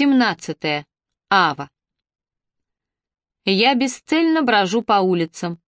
17. Ава. Я бесцельно брожу по улицам.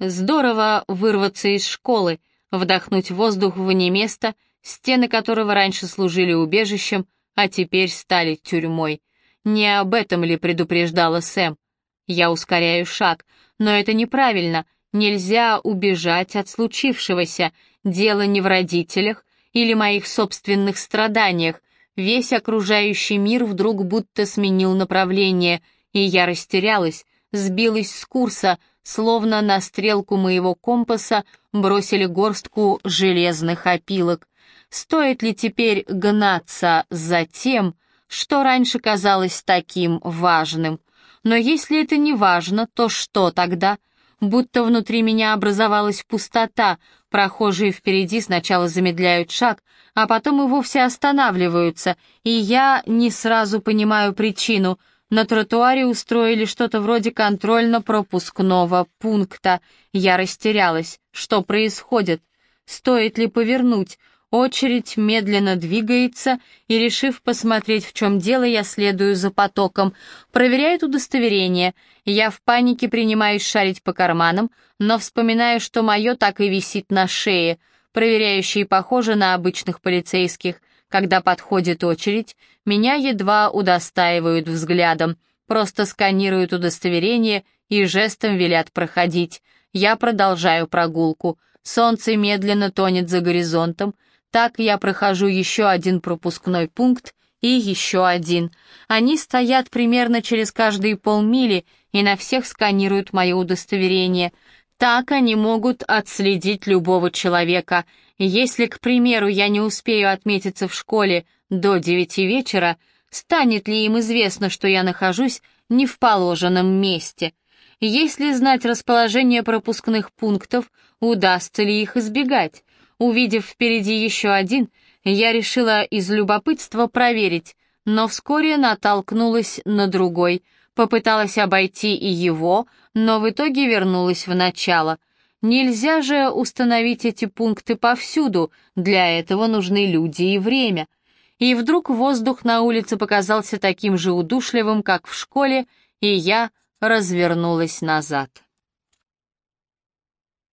Здорово вырваться из школы, вдохнуть воздух вне места, стены которого раньше служили убежищем, а теперь стали тюрьмой. Не об этом ли предупреждала Сэм? Я ускоряю шаг, но это неправильно, нельзя убежать от случившегося, дело не в родителях или моих собственных страданиях, Весь окружающий мир вдруг будто сменил направление, и я растерялась, сбилась с курса, словно на стрелку моего компаса бросили горстку железных опилок. Стоит ли теперь гнаться за тем, что раньше казалось таким важным? Но если это не важно, то что тогда? Будто внутри меня образовалась пустота, прохожие впереди сначала замедляют шаг, а потом и вовсе останавливаются, и я не сразу понимаю причину. На тротуаре устроили что-то вроде контрольно-пропускного пункта. Я растерялась. Что происходит? Стоит ли повернуть? Очередь медленно двигается, и, решив посмотреть, в чем дело, я следую за потоком. Проверяют удостоверение. Я в панике принимаюсь шарить по карманам, но вспоминаю, что мое так и висит на шее. Проверяющие похожи на обычных полицейских. Когда подходит очередь, меня едва удостаивают взглядом, просто сканируют удостоверение и жестом велят проходить. Я продолжаю прогулку. Солнце медленно тонет за горизонтом. Так я прохожу еще один пропускной пункт и еще один. Они стоят примерно через каждые полмили и на всех сканируют мое удостоверение — так они могут отследить любого человека. Если, к примеру, я не успею отметиться в школе до девяти вечера, станет ли им известно, что я нахожусь не в положенном месте? Если знать расположение пропускных пунктов, удастся ли их избегать? Увидев впереди еще один, я решила из любопытства проверить, но вскоре натолкнулась на другой — Попыталась обойти и его, но в итоге вернулась в начало. Нельзя же установить эти пункты повсюду, для этого нужны люди и время. И вдруг воздух на улице показался таким же удушливым, как в школе, и я развернулась назад.